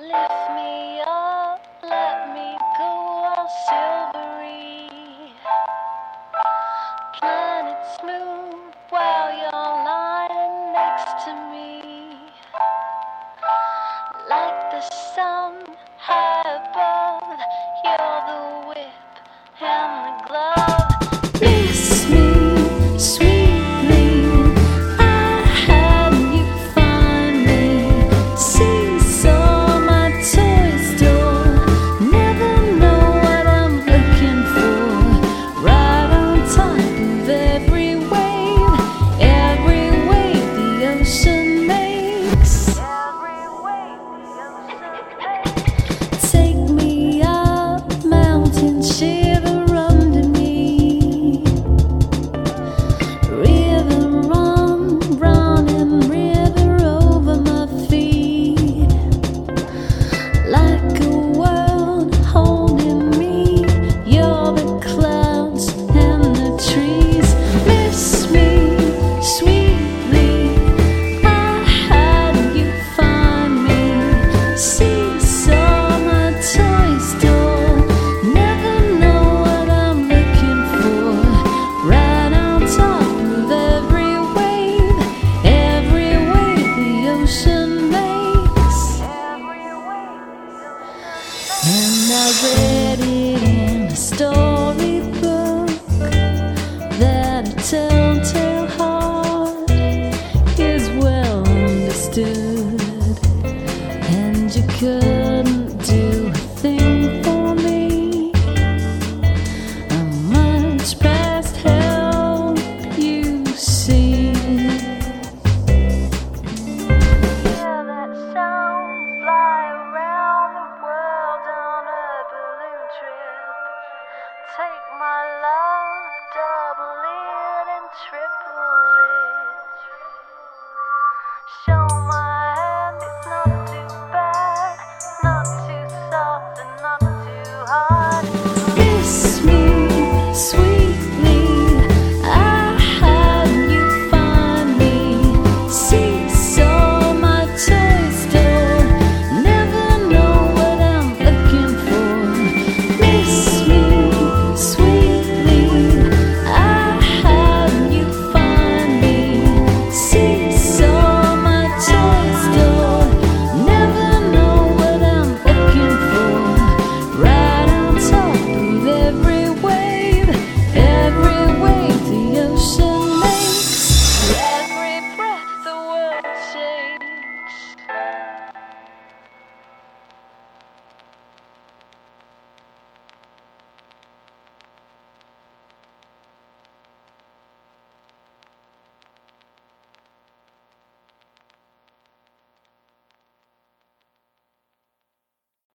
Lift me. And I read it in a storybook that tells.